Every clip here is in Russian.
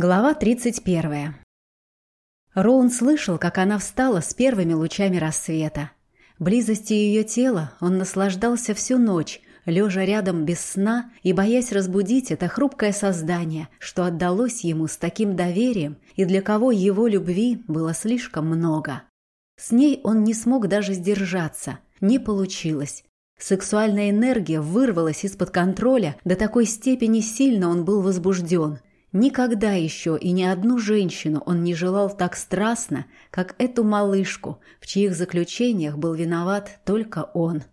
Глава 31. Роун слышал, как она встала с первыми лучами рассвета. Близостью ее тела он наслаждался всю ночь, лежа рядом без сна и боясь разбудить это хрупкое создание, что отдалось ему с таким доверием и для кого его любви было слишком много. С ней он не смог даже сдержаться, не получилось. Сексуальная энергия вырвалась из-под контроля, до такой степени сильно он был возбужден, Никогда еще и ни одну женщину он не желал так страстно, как эту малышку, в чьих заключениях был виноват только он.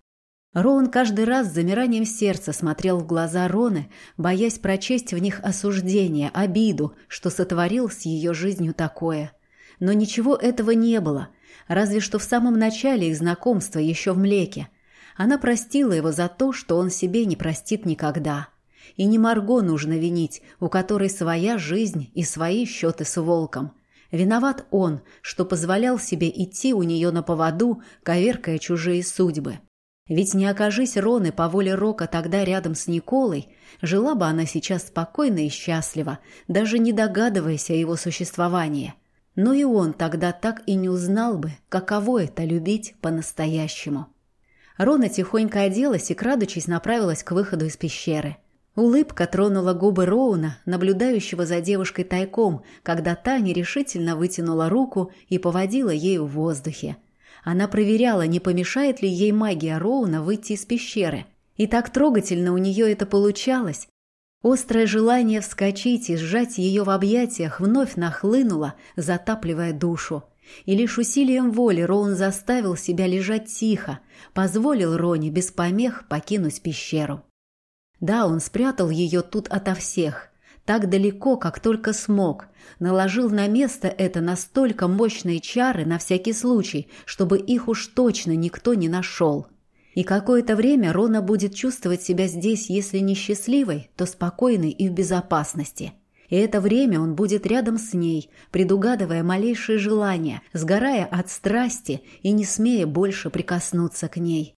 Роун каждый раз с замиранием сердца смотрел в глаза Роны, боясь прочесть в них осуждение, обиду, что сотворил с ее жизнью такое. Но ничего этого не было, разве что в самом начале их знакомства еще в млеке. Она простила его за то, что он себе не простит никогда – и не Марго нужно винить, у которой своя жизнь и свои счеты с волком. Виноват он, что позволял себе идти у нее на поводу, коверкая чужие судьбы. Ведь не окажись Роны по воле Рока тогда рядом с Николой, жила бы она сейчас спокойно и счастливо, даже не догадываясь о его существовании. Но и он тогда так и не узнал бы, каково это любить по-настоящему. Рона тихонько оделась и, крадучись, направилась к выходу из пещеры – Улыбка тронула губы Роуна, наблюдающего за девушкой тайком, когда та нерешительно вытянула руку и поводила ею в воздухе. Она проверяла, не помешает ли ей магия Роуна выйти из пещеры. И так трогательно у нее это получалось. Острое желание вскочить и сжать ее в объятиях вновь нахлынуло, затапливая душу. И лишь усилием воли Роун заставил себя лежать тихо, позволил Роне без помех покинуть пещеру. Да, он спрятал ее тут ото всех, так далеко, как только смог, наложил на место это настолько мощные чары на всякий случай, чтобы их уж точно никто не нашел. И какое-то время Рона будет чувствовать себя здесь, если не счастливой, то спокойной и в безопасности. И это время он будет рядом с ней, предугадывая малейшие желания, сгорая от страсти и не смея больше прикоснуться к ней.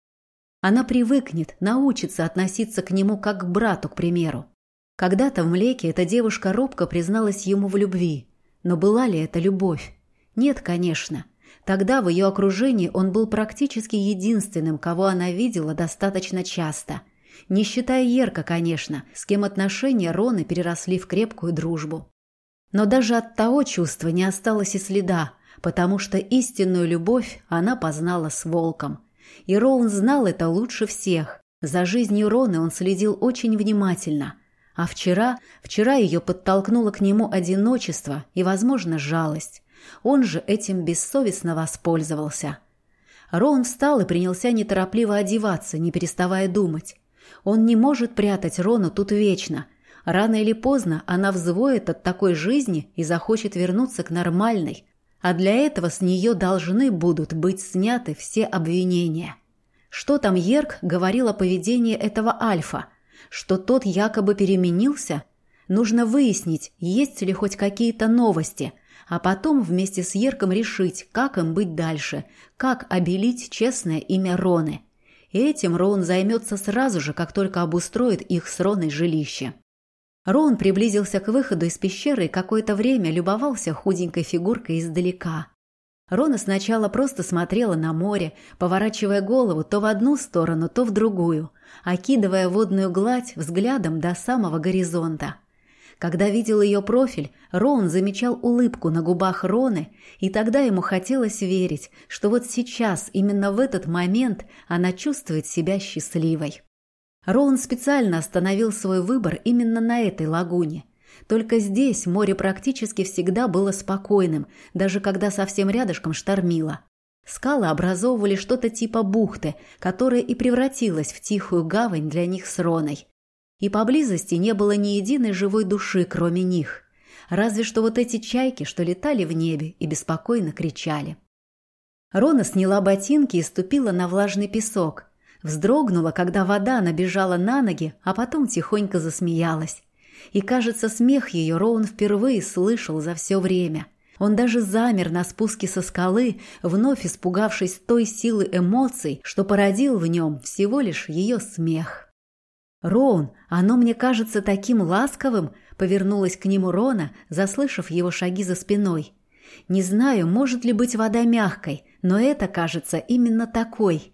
Она привыкнет, научится относиться к нему как к брату, к примеру. Когда-то в Млеке эта девушка робко призналась ему в любви. Но была ли это любовь? Нет, конечно. Тогда в ее окружении он был практически единственным, кого она видела достаточно часто. Не считая Ерка, конечно, с кем отношения Роны переросли в крепкую дружбу. Но даже от того чувства не осталось и следа, потому что истинную любовь она познала с волком – и Роун знал это лучше всех. За жизнью Роны он следил очень внимательно. А вчера, вчера ее подтолкнуло к нему одиночество и, возможно, жалость. Он же этим бессовестно воспользовался. Роун встал и принялся неторопливо одеваться, не переставая думать. Он не может прятать Рону тут вечно. Рано или поздно она взвоет от такой жизни и захочет вернуться к нормальной, а для этого с нее должны будут быть сняты все обвинения. Что там Ерк говорил о поведении этого Альфа? Что тот якобы переменился? Нужно выяснить, есть ли хоть какие-то новости, а потом вместе с Ерком решить, как им быть дальше, как обелить честное имя Роны. Этим Рон займется сразу же, как только обустроит их с Роной жилище. Роун приблизился к выходу из пещеры и какое-то время любовался худенькой фигуркой издалека. Рона сначала просто смотрела на море, поворачивая голову то в одну сторону, то в другую, окидывая водную гладь взглядом до самого горизонта. Когда видел ее профиль, Роун замечал улыбку на губах Роны, и тогда ему хотелось верить, что вот сейчас, именно в этот момент, она чувствует себя счастливой. Роун специально остановил свой выбор именно на этой лагуне. Только здесь море практически всегда было спокойным, даже когда совсем рядышком штормило. Скалы образовывали что-то типа бухты, которая и превратилась в тихую гавань для них с Роной. И поблизости не было ни единой живой души, кроме них. Разве что вот эти чайки, что летали в небе и беспокойно кричали. Рона сняла ботинки и ступила на влажный песок, Вздрогнула, когда вода набежала на ноги, а потом тихонько засмеялась. И, кажется, смех ее Роун впервые слышал за все время. Он даже замер на спуске со скалы, вновь испугавшись той силы эмоций, что породил в нем всего лишь ее смех. «Роун, оно мне кажется таким ласковым», повернулась к нему Рона, заслышав его шаги за спиной. Не знаю, может ли быть вода мягкой, но это, кажется, именно такой.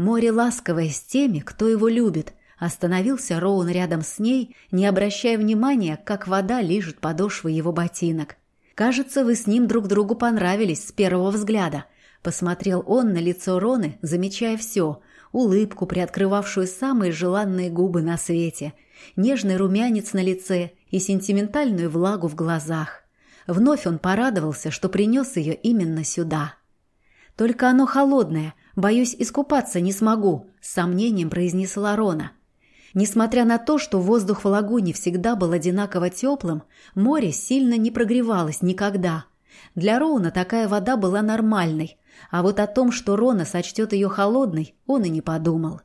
Море ласковое с теми, кто его любит. Остановился Роун рядом с ней, не обращая внимания, как вода лижет подошвы его ботинок. «Кажется, вы с ним друг другу понравились с первого взгляда», — посмотрел он на лицо Роны, замечая все — улыбку, приоткрывавшую самые желанные губы на свете, нежный румянец на лице и сентиментальную влагу в глазах. Вновь он порадовался, что принес ее именно сюда. «Только оно холодное, боюсь, искупаться не смогу», — с сомнением произнесла Рона. Несмотря на то, что воздух в лагуне всегда был одинаково теплым, море сильно не прогревалось никогда. Для Роуна такая вода была нормальной, а вот о том, что Рона сочтет ее холодной, он и не подумал.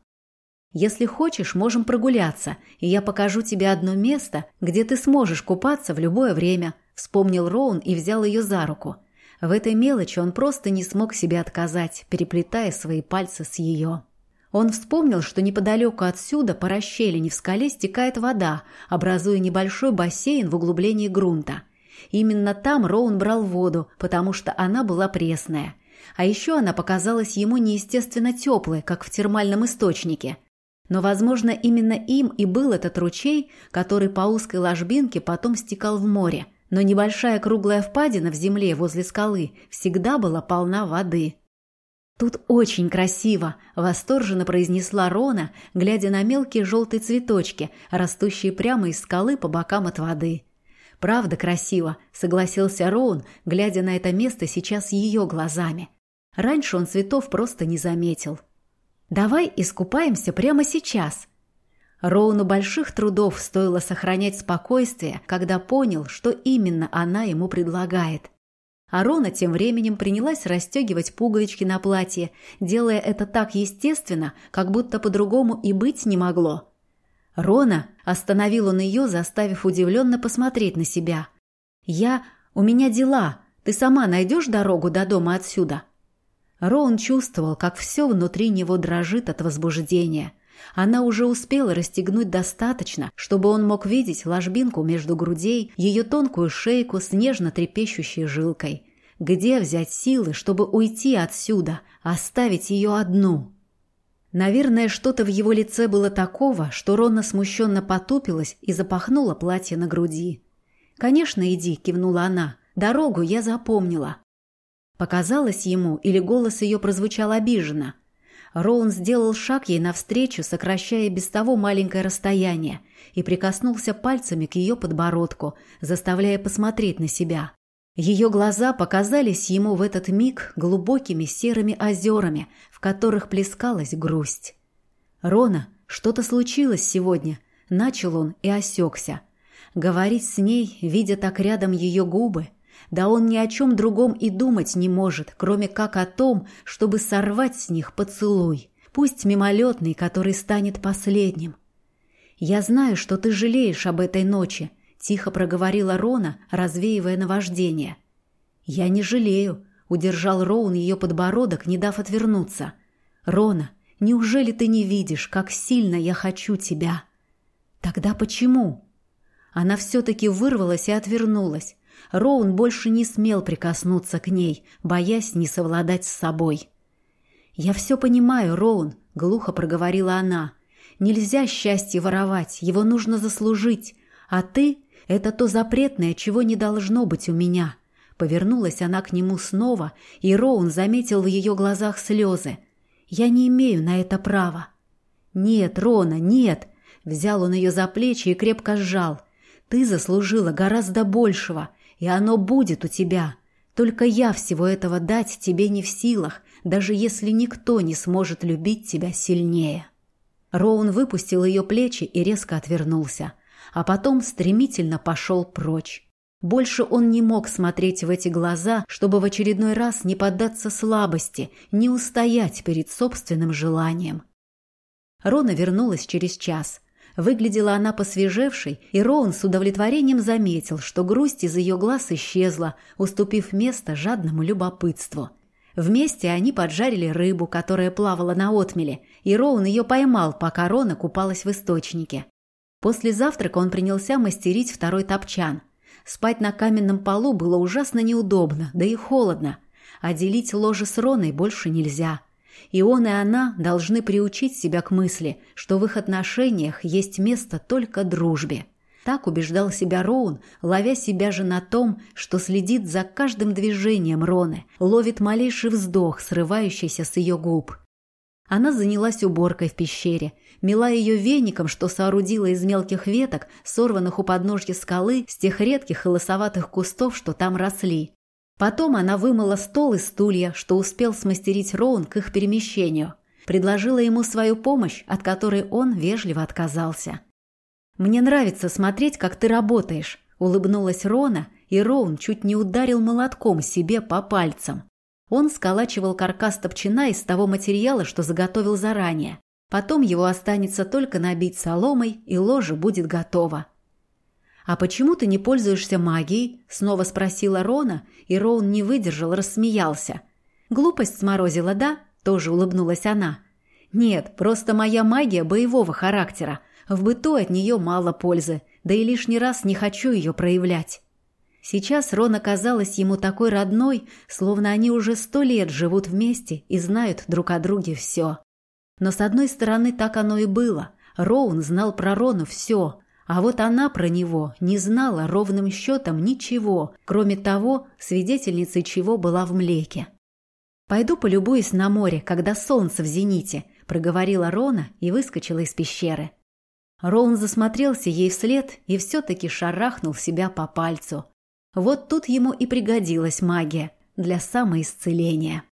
«Если хочешь, можем прогуляться, и я покажу тебе одно место, где ты сможешь купаться в любое время», вспомнил Роун и взял ее за руку. В этой мелочи он просто не смог себе отказать, переплетая свои пальцы с ее. Он вспомнил, что неподалеку отсюда по расщелине в скале стекает вода, образуя небольшой бассейн в углублении грунта. Именно там Роун брал воду, потому что она была пресная. А еще она показалась ему неестественно теплой, как в термальном источнике. Но, возможно, именно им и был этот ручей, который по узкой ложбинке потом стекал в море. Но небольшая круглая впадина в земле возле скалы всегда была полна воды. «Тут очень красиво!» – восторженно произнесла Рона, глядя на мелкие желтые цветочки, растущие прямо из скалы по бокам от воды. «Правда красиво», – согласился Роун, глядя на это место сейчас ее глазами. Раньше он цветов просто не заметил. «Давай искупаемся прямо сейчас», Роуну больших трудов стоило сохранять спокойствие, когда понял, что именно она ему предлагает. Арона тем временем принялась расстегивать пуговички на платье, делая это так естественно, как будто по-другому и быть не могло. «Рона!» – остановил он ее, заставив удивленно посмотреть на себя. «Я... У меня дела. Ты сама найдешь дорогу до дома отсюда?» Роун чувствовал, как все внутри него дрожит от возбуждения – она уже успела расстегнуть достаточно, чтобы он мог видеть ложбинку между грудей, ее тонкую шейку с нежно трепещущей жилкой. Где взять силы, чтобы уйти отсюда, оставить ее одну? Наверное, что-то в его лице было такого, что Рона смущенно потупилась и запахнула платье на груди. «Конечно, иди», — кивнула она. «Дорогу я запомнила». Показалось ему, или голос ее прозвучал обиженно — Роун сделал шаг ей навстречу, сокращая без того маленькое расстояние, и прикоснулся пальцами к ее подбородку, заставляя посмотреть на себя. Ее глаза показались ему в этот миг глубокими серыми озерами, в которых плескалась грусть. «Рона, что-то случилось сегодня», — начал он и осекся. Говорить с ней, видя так рядом ее губы, да он ни о чем другом и думать не может, кроме как о том, чтобы сорвать с них поцелуй, пусть мимолетный, который станет последним. «Я знаю, что ты жалеешь об этой ночи», — тихо проговорила Рона, развеивая наваждение. «Я не жалею», — удержал Роун ее подбородок, не дав отвернуться. «Рона, неужели ты не видишь, как сильно я хочу тебя?» «Тогда почему?» Она все-таки вырвалась и отвернулась, Роун больше не смел прикоснуться к ней, боясь не совладать с собой. «Я все понимаю, Роун», — глухо проговорила она. «Нельзя счастье воровать, его нужно заслужить. А ты — это то запретное, чего не должно быть у меня». Повернулась она к нему снова, и Роун заметил в ее глазах слезы. «Я не имею на это права». «Нет, Рона, нет!» Взял он ее за плечи и крепко сжал. «Ты заслужила гораздо большего и оно будет у тебя. Только я всего этого дать тебе не в силах, даже если никто не сможет любить тебя сильнее». Роун выпустил ее плечи и резко отвернулся, а потом стремительно пошел прочь. Больше он не мог смотреть в эти глаза, чтобы в очередной раз не поддаться слабости, не устоять перед собственным желанием. Рона вернулась через час. Выглядела она посвежевшей, и Роун с удовлетворением заметил, что грусть из ее глаз исчезла, уступив место жадному любопытству. Вместе они поджарили рыбу, которая плавала на отмеле, и Роун ее поймал, пока Рона купалась в источнике. После завтрака он принялся мастерить второй топчан. Спать на каменном полу было ужасно неудобно, да и холодно. А делить ложе с Роной больше нельзя. И он и она должны приучить себя к мысли, что в их отношениях есть место только дружбе. Так убеждал себя Роун, ловя себя же на том, что следит за каждым движением Роны, ловит малейший вздох, срывающийся с ее губ. Она занялась уборкой в пещере, мела ее веником, что соорудила из мелких веток, сорванных у подножья скалы, с тех редких и лосоватых кустов, что там росли. Потом она вымыла стол и стулья, что успел смастерить Роун к их перемещению. Предложила ему свою помощь, от которой он вежливо отказался. «Мне нравится смотреть, как ты работаешь», — улыбнулась Рона, и Роун чуть не ударил молотком себе по пальцам. Он сколачивал каркас топчина из того материала, что заготовил заранее. Потом его останется только набить соломой, и ложе будет готово. «А почему ты не пользуешься магией?» – снова спросила Рона, и Роун не выдержал, рассмеялся. «Глупость сморозила, да?» – тоже улыбнулась она. «Нет, просто моя магия боевого характера. В быту от нее мало пользы, да и лишний раз не хочу ее проявлять. Сейчас Рона казалась ему такой родной, словно они уже сто лет живут вместе и знают друг о друге все. Но с одной стороны так оно и было. Роун знал про Рону все, а вот она про него не знала ровным счетом ничего, кроме того, свидетельницей чего была в млеке. «Пойду полюбуюсь на море, когда солнце в зените», — проговорила Рона и выскочила из пещеры. Роун засмотрелся ей вслед и все-таки шарахнул себя по пальцу. Вот тут ему и пригодилась магия для самоисцеления.